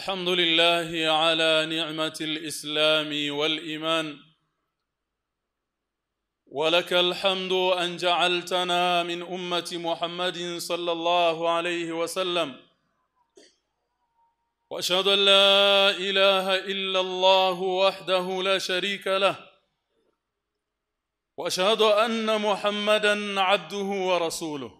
الحمد لله على نعمة الإسلام والإيمان. ولك الحمد أن جعلتنا من أمة محمد صلى الله عليه وسلم. وأشهد أن لا إله إلا الله وحده لا شريك له. وأشهد أن محمدا عبده ورسوله.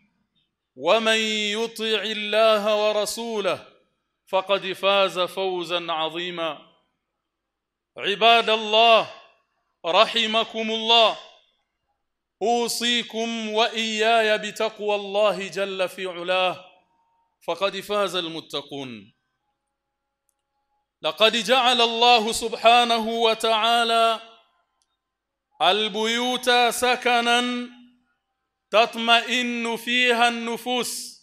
ومن يطع الله ورسوله فقد فاز فوزا عظيما. عباد الله رحمكم الله. أوصيكم وإياي بتقوى الله جل في علاه. فقد فاز المتقون. لقد جعل الله سبحانه وتعالى البيوت سكنا تطمئن فيها النفوس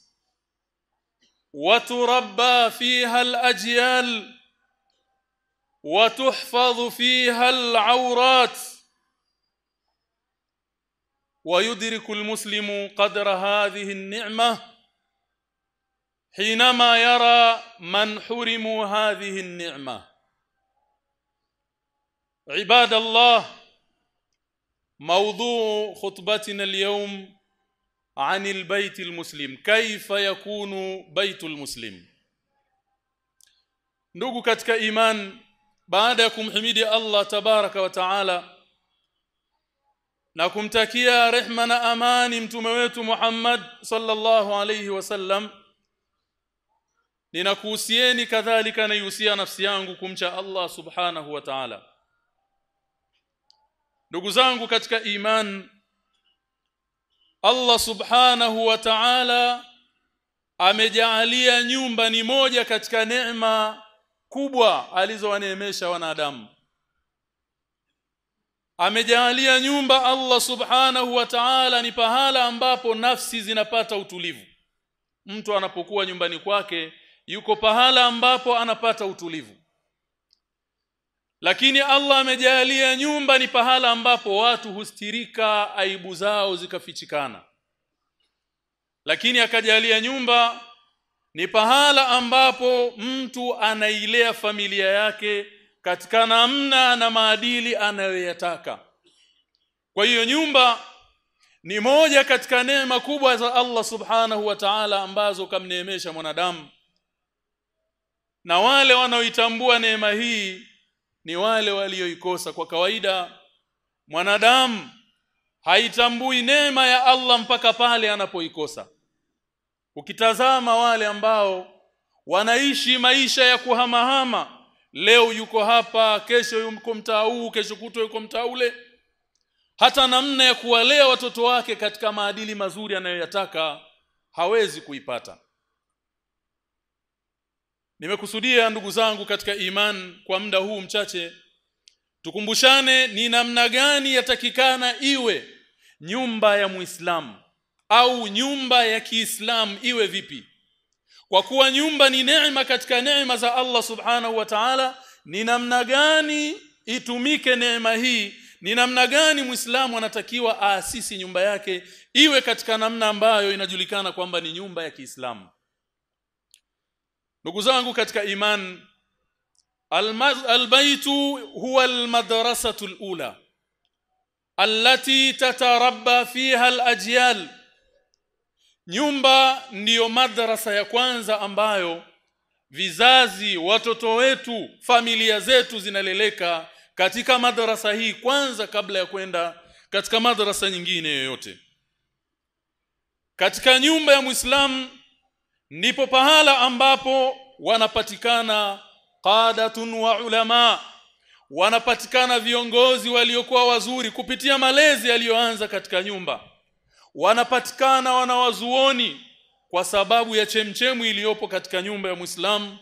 وتربى فيها الأجيال وتحفظ فيها العورات. ويدرك المسلم قدر هذه النعمة حينما يرى من حرموا هذه النعمة. عباد الله موضوع خطبتنا اليوم عن البيت المسلم كيف يكون بيت المسلم ndugu katika iman baada ya kumhimidi Allah tabaraka wa taala na kumtakia rehma na amani mtume wetu Muhammad sallallahu alayhi wasallam ninakuhusieni kadhalika naihusia nafsi yangu kumcha Allah subhanahu wa ta'ala ndugu zangu katika iman Allah subhanahu wa ta'ala amejaalia nyumba ni moja katika neema kubwa alizowaneemesha wanadamu. Amejaalia nyumba Allah subhanahu wa ta'ala ni pahala ambapo nafsi zinapata utulivu. Mtu anapokuwa nyumbani kwake yuko pahala ambapo anapata utulivu lakini Allah amejalia nyumba ni pahala ambapo watu hustirika aibu zao zikafichikana. Lakini akajalia nyumba ni pahala ambapo mtu anailea familia yake katika namna na maadili anayoyataka. Kwa hiyo nyumba ni moja katika neema kubwa za Allah subhanahu wa ta'ala ambazo kamneemesha mwanadamu. Na wale wanaoitambua neema hii ni wale walioikosa. Kwa kawaida mwanadamu haitambui neema ya Allah mpaka pale anapoikosa. Ukitazama wale ambao wanaishi maisha ya kuhamahama leo yuko hapa kesho yuko mtaa huu kesho kutwa yuko mtaa ule hata namna ya kuwalea watoto wake katika maadili mazuri anayoyataka hawezi kuipata Nimekusudia ndugu zangu katika iman kwa muda huu mchache. Tukumbushane ni namna gani yatakikana iwe nyumba ya Muislamu au nyumba ya Kiislamu iwe vipi. Kwa kuwa nyumba ni neema katika neema za Allah subhanahu wa ta'ala ni namna gani itumike neema hii? Ni namna gani Muislamu anatakiwa aasisi nyumba yake iwe katika namna ambayo inajulikana kwamba ni nyumba ya Kiislamu ndugu zangu katika iman albaitu huwa almadrasatu alula allati tatarabba fiha alajyal. Nyumba ndiyo madrasa ya kwanza ambayo vizazi watoto wetu familia zetu zinaleleka katika madrasa hii kwanza kabla ya kwenda katika madrasa nyingine yoyote. Katika nyumba ya Muislamu ndipo pahala ambapo wanapatikana qadatun wa ulama wanapatikana viongozi waliokuwa wazuri kupitia malezi yaliyoanza katika nyumba. Wanapatikana wanawazuoni kwa sababu ya chemchemu iliyopo katika nyumba ya Muislamu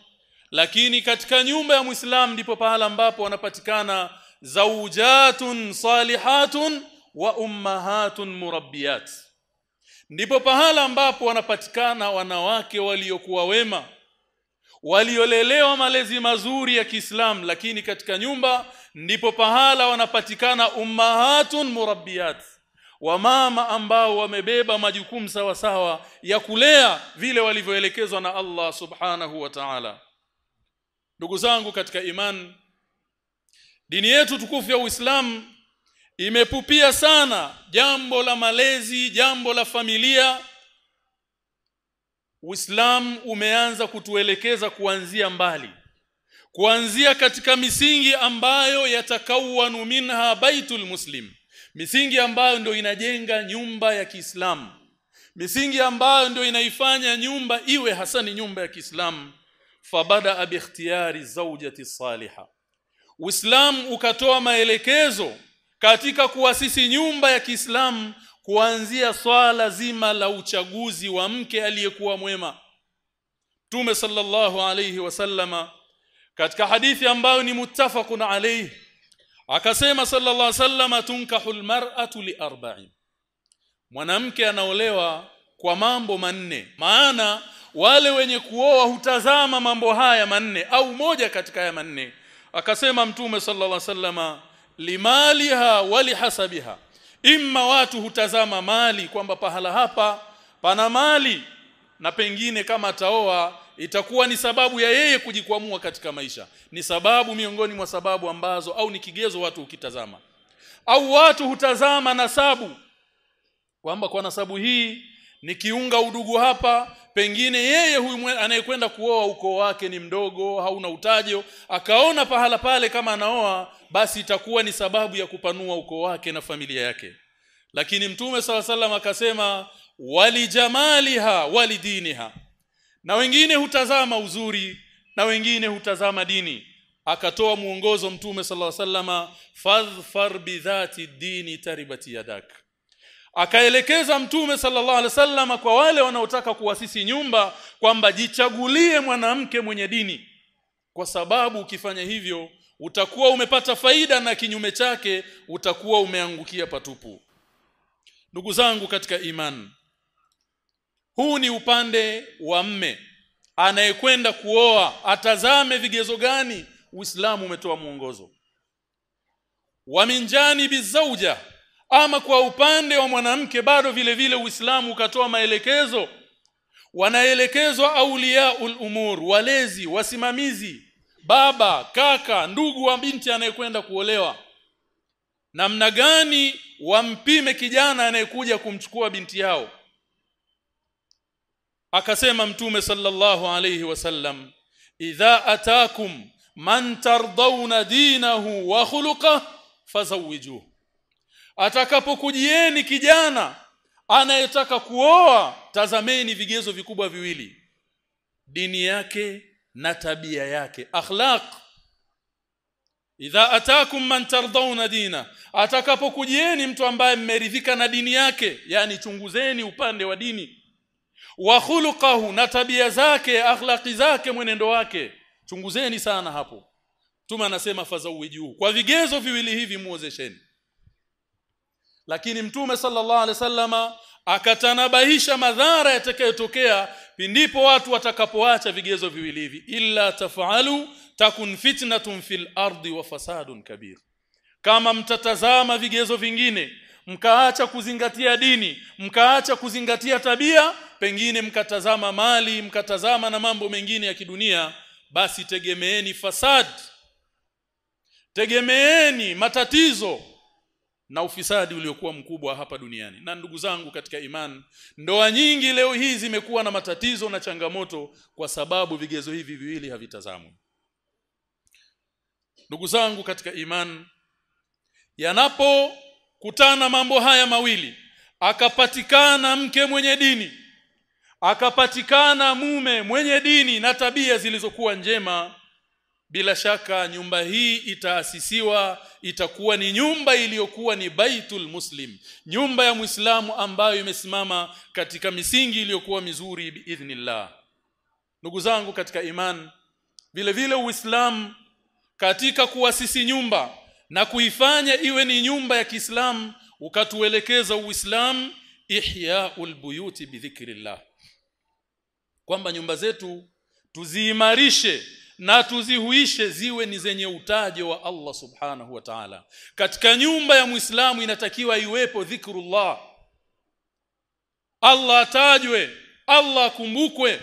lakini katika nyumba ya Muislamu ndipo pahala ambapo wanapatikana zaujatun salihatun wa ummahatun murabbiyat ndipo pahala ambapo wanapatikana wanawake waliokuwa wema waliolelewa malezi mazuri ya Kiislamu lakini katika nyumba ndipo pahala wanapatikana ummahatun murabbiyat wamama ambao wamebeba majukumu sawa sawa ya kulea vile walivyoelekezwa na Allah subhanahu wa ta'ala. Ndugu zangu katika iman dini yetu tukufu ya Uislamu imepupia sana jambo la malezi jambo la familia. Uislamu umeanza kutuelekeza kuanzia mbali kuanzia katika misingi ambayo yatakawanu minha baitul muslim misingi ambayo ndio inajenga nyumba ya Kiislamu misingi ambayo ndio inaifanya nyumba iwe hasa ni nyumba ya Kiislamu. Fabada bi ikhtiyari zawjati salihah Uislamu ukatoa maelekezo katika kuasisi nyumba ya Kiislamu kuanzia swala zima la uchaguzi wa mke aliyekuwa mwema. Mtume sallallahu alayhi wasallama katika hadithi ambayo ni muttafaqun alayhi akasema sallallahu alayhi wasallama tunkahul mar'atu li arba'in mwanamke anaolewa kwa mambo manne maana wale wenye kuoa hutazama mambo haya manne au moja katika haya manne. Akasema mtume sallallahu alayhi wasallama limaliha walihasabiha. Imma watu hutazama mali kwamba pahala hapa pana mali na pengine kama taoa itakuwa ni sababu ya yeye kujikwamua katika maisha. Ni sababu miongoni mwa sababu ambazo au ni kigezo watu ukitazama au watu hutazama nasabu. Kwamba kwa nasabu hii nikiunga udugu hapa pengine yeye huyu anayekwenda kuoa ukoo wake ni mdogo hauna utajo akaona pahala pale kama anaoa basi itakuwa ni sababu ya kupanua ukoo wake na familia yake. Lakini mtume sala salam akasema walijamaliha walidiniha na wengine hutazama uzuri na wengine hutazama dini. Akatoa muongozo mtume sala salama fadhfar bidhati dini taribati yadak akaelekeza mtume sallallahu alaihi wasallam kwa wale wanaotaka kuwasisi nyumba kwamba jichagulie mwanamke mwenye dini. Kwa sababu ukifanya hivyo utakuwa umepata faida na kinyume chake utakuwa umeangukia patupu. Ndugu zangu katika imani huu ni upande wa mme. Anayekwenda kuoa atazame vigezo gani Uislamu umetoa mwongozo. Wa minjani bizauja ama kwa upande wa mwanamke bado vile vile Uislamu ukatoa maelekezo. Wanaelekezwa auliaul umur walezi wasimamizi baba kaka ndugu wa binti anayekwenda kuolewa. Namna gani wampime kijana anayekuja kumchukua binti yao? Akasema mtume sallallahu alayhi wasallam idha atakum man tardawna dinahu wa khuluqahu fazawijuhu atakapokujieni kijana anayetaka kuoa tazameni vigezo vikubwa viwili. Dini yake na tabia yake. Akhlaq. Idha atakum man tardawna dina. Atakapokujieni mtu ambaye mmeridhika na dini yake yani chunguzeni upande wa dini. Wa khuluquhu na tabia zake akhlaqi zake mwenendo wake. Chunguzeni sana hapo. Tuma anasema fazawiju kwa vigezo viwili hivi muozesheni lakini mtume sallallahu alaihi wasallama akatanabahisha madhara yatakayotokea pindipo watu watakapoacha vigezo viwili hivi. Illa tafalu takun fitnatun fil ardi wa fasadun kabir. Kama mtatazama vigezo vingine mkaacha kuzingatia dini mkaacha kuzingatia tabia pengine mkatazama mali mkatazama na mambo mengine ya kidunia basi tegemeeni fasad. Tegemeeni matatizo na ufisadi uliokuwa mkubwa hapa duniani. Na ndugu zangu katika imani ndoa nyingi leo hii zimekuwa na matatizo na changamoto kwa sababu vigezo hivi viwili havitazamwi. Ndugu zangu katika iman yanapokutana mambo haya mawili akapatikana mke mwenye dini akapatikana mume mwenye dini na tabia zilizokuwa njema bila shaka nyumba hii itaasisiwa itakuwa ni nyumba iliyokuwa ni baitul muslim. Nyumba ya muislamu ambayo imesimama katika misingi iliyokuwa mizuri biidhnillah. Ndugu zangu katika iman vile vile uislamu katika kuasisi nyumba na kuifanya iwe ni nyumba ya Kiislamu ukatuelekeza uislamu ihyaul buyuti bidhikrillah kwamba nyumba zetu tuziimarishe na tuzihuishe ziwe ni zenye utajo wa Allah subhanahu wa ta'ala. Katika nyumba ya muislamu inatakiwa iwepo dhikrullah. Allah atajwe Allah akumbukwe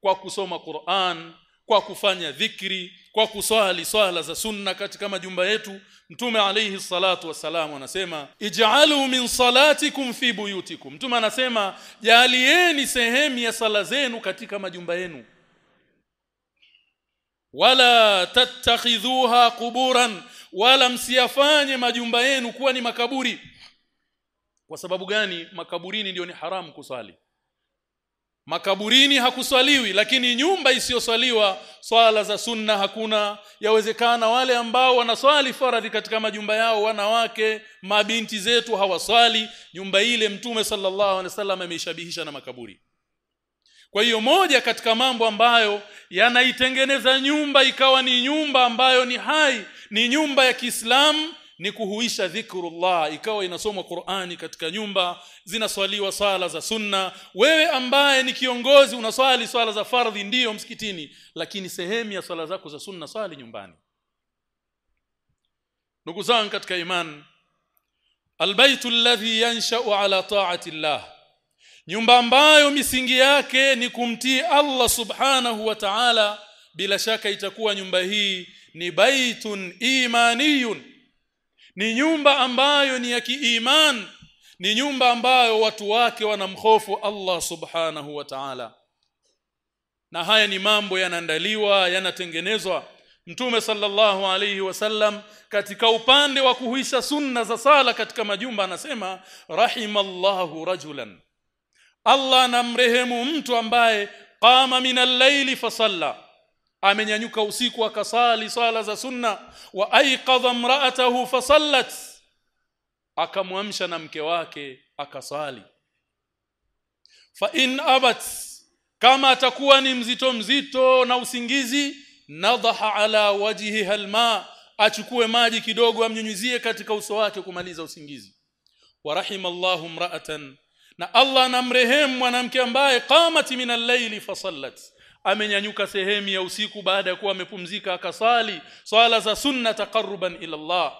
kwa kusoma Qur'an kwa kufanya dhikri kwa kuswali swala za sunna katika majumba yetu. Mtume alayhi salatu wasalam anasema ij'alu min salatikum fi buyutikum. Mtume anasema jalieni sehemu ya sala zenu katika majumba yenu wala tattakhidhuha quburan wala msiyafanye majumba yenu kuwa ni makaburi. Kwa sababu gani? Makaburini ndio ni haramu kusali makaburini hakuswaliwi lakini nyumba isiyoswaliwa swala za sunna hakuna. Yawezekana wale ambao wanaswali faradhi katika majumba yao wanawake mabinti zetu hawaswali. Nyumba ile mtume sallallahu alaihi wasallam ameishabihisha na makaburi kwa hiyo moja katika mambo ambayo yanaitengeneza nyumba ikawa ni nyumba ambayo ni hai ni nyumba ya Kiislamu ni kuhuisha dhikrullah. Ikawa inasomwa Qur'ani katika nyumba zinaswaliwa sala za sunna. Wewe ambaye ni kiongozi unaswali swala za fardhi ndiyo msikitini lakini sehemu ya swala zako za sunna swali nyumbani. Ndugu zangu katika iman albaytu alladhi yansha'u ala ta'ati Allah nyumba ambayo misingi yake ni kumtii Allah subhanahu wa ta'ala bila shaka itakuwa nyumba hii ni baitun imaniyun. Ni nyumba ambayo ni ya kiiman. Ni nyumba ambayo watu wake wanamhofu Allah subhanahu wa ta'ala. Na haya ni mambo yanaandaliwa yanatengenezwa. Mtume sallallahu alayhi wasallam katika upande wa kuhuisha sunna za sala katika majumba anasema rahimallahu rajulan Allah anamrehemu mtu ambaye qama minal laili fasalla. Amenyanyuka usiku akasali sala za sunna wa aiqadha imra'atahu fasallat. Akamwamsha na mke wake akasali. Fa in abat kama atakuwa ni mzito mzito na usingizi nadaha ala wajhiha alma achukue maji kidogo amnyunyizie katika uso wake kumaliza usingizi. Wa rahimallahu imra'atan na Allah anamrehemu mwanamke ambaye qamat min al-layli fasallat amenyanyuka sehemu ya usiku baada ya kuwa amepumzika akasali swala za sunna taqarruban ila Allah.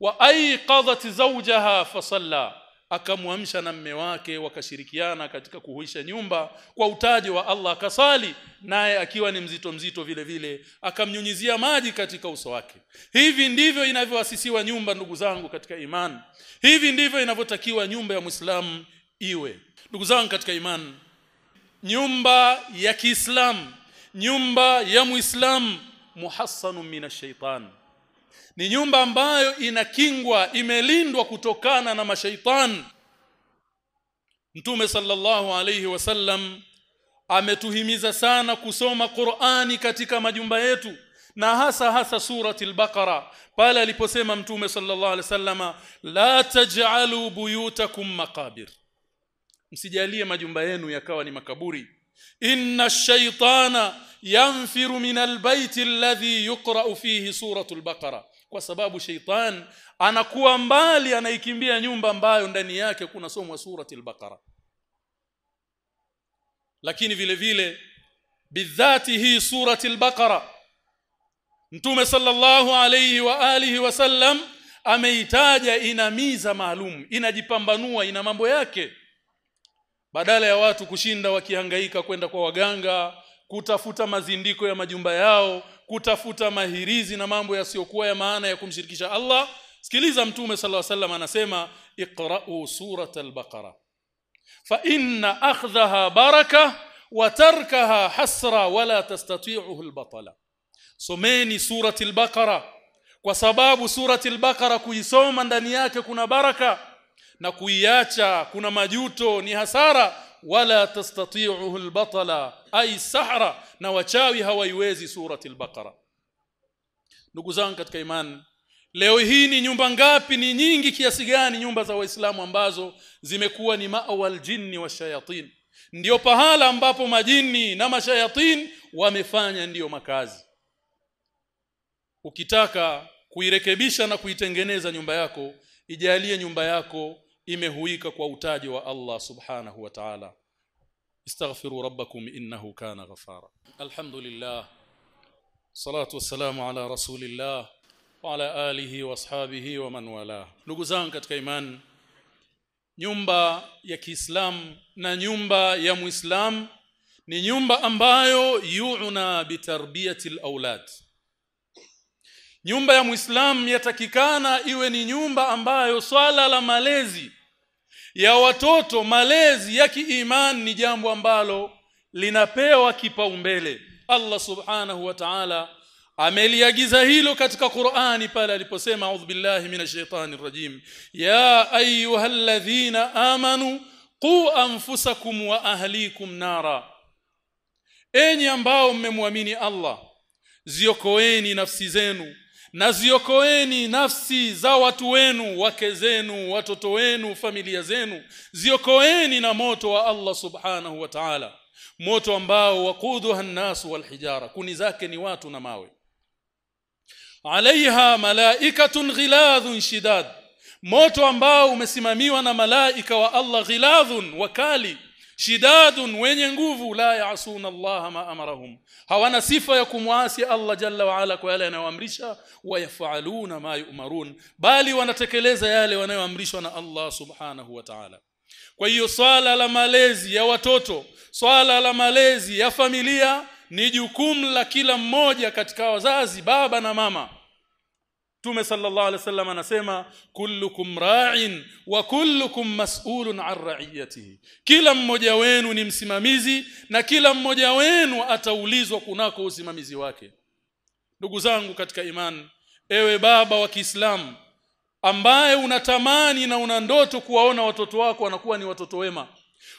Wa ayqadhat zawjaha fasalla akamwamsha na mme wake wakashirikiana katika kuhuisha nyumba kwa utaji wa Allah akasali naye akiwa ni mzito mzito vile vile akamnyunyizia maji katika uso wake. Hivi ndivyo inavyowasisiwa nyumba ndugu zangu katika imani hivi ndivyo inavyotakiwa nyumba ya Muislamu iwe. Ndugu zangu katika imani nyumba ya Kiislamu nyumba ya Muislamu muhassanu minashaitan ni nyumba ambayo inakingwa imelindwa kutokana na mashaitan Mtume sallallahu alayhi wasallam ametuhimiza sana kusoma Qur'ani katika majumba yetu na hasa hasa surati al-Baqara pale aliposema Mtume sallallahu alayhi wasallama la taj'alu buyutakum maqabir msijalie majumba yenu yakawa ni makaburi. Inna shaitana yanfiru min albayti alladhi yuqra fihi suratul baqara. Kwa sababu shaitan anakuwa mbali anaikimbia nyumba ambayo ndani yake kuna somwa suratul baqara. Lakini vile vile bidhati hii suratul baqara mtume sallallahu alayhi wa alihi wasallam ameitaja ina miza maalum inajipambanua ina mambo yake badala ya watu kushinda wakihangaika kwenda kwa waganga kutafuta mazindiko ya majumba yao kutafuta mahirizi na mambo yasiyokuwa ya maana ya kumshirikisha Allah sikiliza mtume sallallahu alaihi wasallam anasema iqra'u surat al-baqara fa inna akhdhaha baraka wa tarkaha hasra wala tastati'uhu al-batala. Someni surati al-baqara kwa sababu surati al-baqara kuisoma ndani yake kuna baraka na kuiacha kuna majuto ni hasara. Wala tastati'uhu albatala ay sahra na wachawi hawaiwezi surati al-baqara. Ndugu zangu katika imani leo hii ni nyumba ngapi ni nyingi kiasi gani nyumba za waislamu ambazo zimekuwa ni ma'wal jinni wa shayatin? Ndio pahala ambapo majini na mashayatin wamefanya ndiyo makazi. Ukitaka kuirekebisha na kuitengeneza nyumba yako ijalie nyumba yako imehuika kwa utaji wa Allah subhanahu wa ta'ala استغفروا ربكم انه كان غفارا الحمد لله صلاه والسلام على رسول الله وعلى اله واصحابه ومن والاه ndugu zangu katika imani nyumba ya Kiislamu na nyumba ya Muislam ni nyumba ambayo yu'na bitarbiyati alawlad nyumba ya Muislam yatakikana iwe ni nyumba ambayo swala la malezi ya watoto malezi ya kiimani ni jambo ambalo linapewa kipaumbele. Allah subhanahu wa ta'ala ameliagiza hilo katika Qur'ani pale aliposema a'udhu billahi minash shaitani rajim ya ayyuhalladhina amanu qu anfusakum wa ahlikum nara. Enyi ambao mmemwamini Allah ziokoeni nafsi zenu na ziokoeni nafsi za watu wenu wake zenu watoto wenu familia zenu. Ziokoeni na moto wa Allah subhanahu wa ta'ala. Moto ambao waquduha an-nas wal hijara kuni zake ni watu na mawe. Alaiha malaikatun ghiladhun shidad. Moto ambao umesimamiwa na malaika wa Allah ghiladhun wakali shidadun wenye nguvu la yaasuna Allah ma amarahum. Hawana sifa ya kumwasi Allah jalla wa ala kwa yale anayoamrisha wayafaluna ma yumarun. Bali wanatekeleza yale wanayoamrishwa na Allah subhanahu wa ta'ala. Kwa hiyo swala la malezi ya watoto swala la malezi ya familia ni jukumu la kila mmoja katika wazazi baba na mama Tume sallallahu alaihi wasallam anasema kullukum ra'in wa kullukum mas'ulun 'an ra'iyatihi. Kila mmoja wenu ni msimamizi na kila mmoja wenu ataulizwa kunako usimamizi wake. Ndugu zangu katika imani, ewe baba wa Kiislamu ambaye unatamani na una ndoto kuwaona watoto wako wanakuwa ni watoto wema.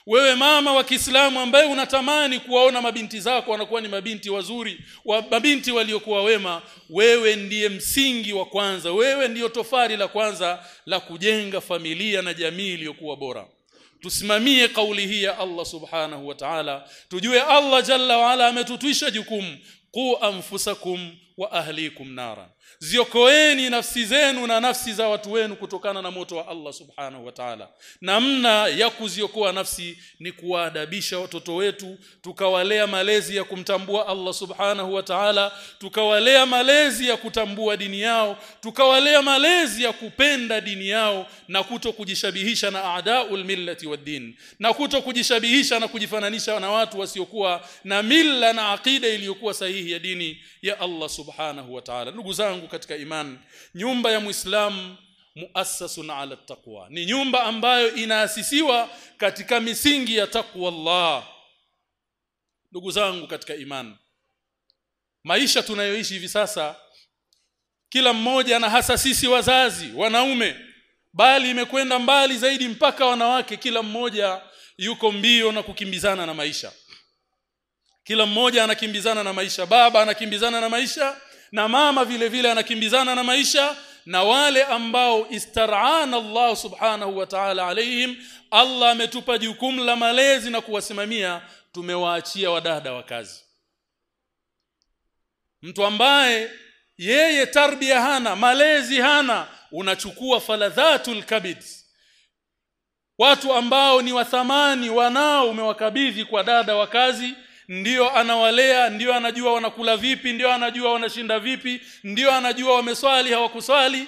Wewe mama wa Kiislamu ambaye unatamani kuwaona mabinti zako wanakuwa ni mabinti wazuri, wa mabinti waliokuwa wema, wewe ndiye msingi wa kwanza, wewe ndiyo tofari la kwanza la kujenga familia na jamii iliyokuwa bora. Tusimamie kauli hii ya Allah Subhanahu wa Ta'ala. Tujue Allah Jalla wa Ala ametutwisha jukumu qu anfusakum wa ahlikum nara ziokoeni nafsi zenu na nafsi za watu wenu kutokana na moto wa Allah subhanahu wa ta'ala. Namna ya kuziokoa nafsi ni kuwaadabisha watoto wetu tukawalea malezi ya kumtambua Allah subhanahu wa ta'ala tukawalea malezi ya kutambua dini yao tukawalea malezi ya kupenda dini yao na kuto kujishabihisha na aadaul millati waddin na kuto kujishabihisha na kujifananisha na watu wasiokuwa na mila na aqida iliyokuwa sahihi ya dini ya Allah subhanahu wa ta'ala. Ndugu zangu katika imani. Nyumba ya muislamu muassasun ala taqwa. Ni nyumba ambayo inaasisiwa katika misingi ya taqwa Allah. Ndugu zangu katika imani maisha tunayoishi hivi sasa kila mmoja na hasa sisi wazazi wanaume bali imekwenda mbali zaidi mpaka wanawake kila mmoja yuko mbio na kukimbizana na maisha. Kila mmoja anakimbizana na maisha. Baba anakimbizana na maisha na mama vile vile anakimbizana na maisha na wale ambao istar'ana Allah subhanahu wa ta'ala alaihim Allah ametupa jukumu la malezi na kuwasimamia tumewaachia wadada wa kazi. Mtu ambaye yeye tarbia hana malezi hana unachukua faladhatul kabid. Watu ambao ni wathamani wanao umewakabidhi kwa dada wa kazi ndio anawalea ndio anajua wanakula vipi ndio anajua wanashinda vipi ndio anajua wameswali hawakuswali.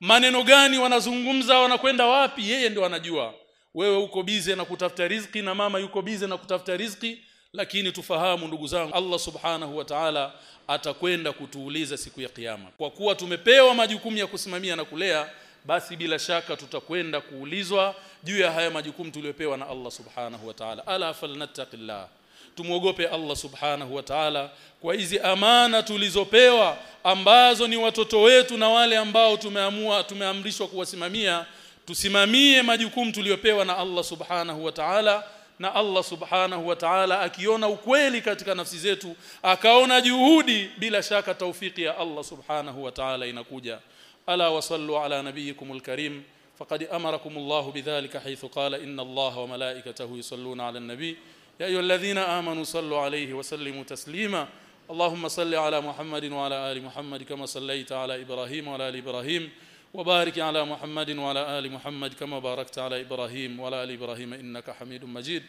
Maneno gani wanazungumza wanakwenda wapi? Yeye ndio anajua. Wewe uko bize na kutafuta riziki na mama yuko bize na kutafuta riziki lakini tufahamu ndugu zangu Allah subhanahu wa ta'ala atakwenda kutuuliza siku ya kiyama. Kwa kuwa tumepewa majukumu ya kusimamia na kulea basi bila shaka tutakwenda kuulizwa juu ya haya majukumu tuliyopewa na Allah subhanahu wa ta'ala. Ala falnattaqillah tumwogope Allah subhanahu wa ta'ala kwa hizi amana tulizopewa ambazo ni watoto wetu na wale ambao tumeamua tumeamrishwa kuwasimamia. Tusimamie majukumu tuliyopewa na Allah subhanahu wa ta'ala na Allah subhanahu wa ta'ala akiona ukweli katika nafsi zetu akaona juhudi bila shaka taufiki ya Allah subhanahu wa ta'ala inakuja. Ala wasallu ala nabiyikumul karim faqad amarakumullahu bidhalika haythu qala inna Allah wa malaikatahu yusalluna ala an-nabi يا أيها الذين آمنوا صلوا عليه وسلموا تسليما. اللهم صل على محمد وعلى آل محمد كما صليت على إبراهيم وعلى آل إبراهيم. وبارك على محمد وعلى آل محمد كما باركت على إبراهيم وعلى آل إبراهيم إنك حميد مجيد.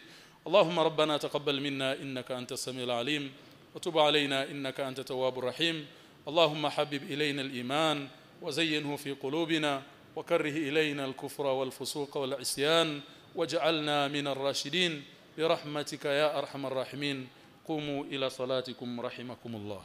اللهم ربنا تقبل منا إنك أنت السميع العليم. وتب علينا إنك أنت التواب الرحيم. اللهم حبب إلينا الإيمان وزينه في قلوبنا. وكره إلينا الكفر والفسوق والعصيان. واجعلنا من الراشدين. برحمتك يا أرحم الراحمين. قوموا إلى صلاتكم رحمكم الله.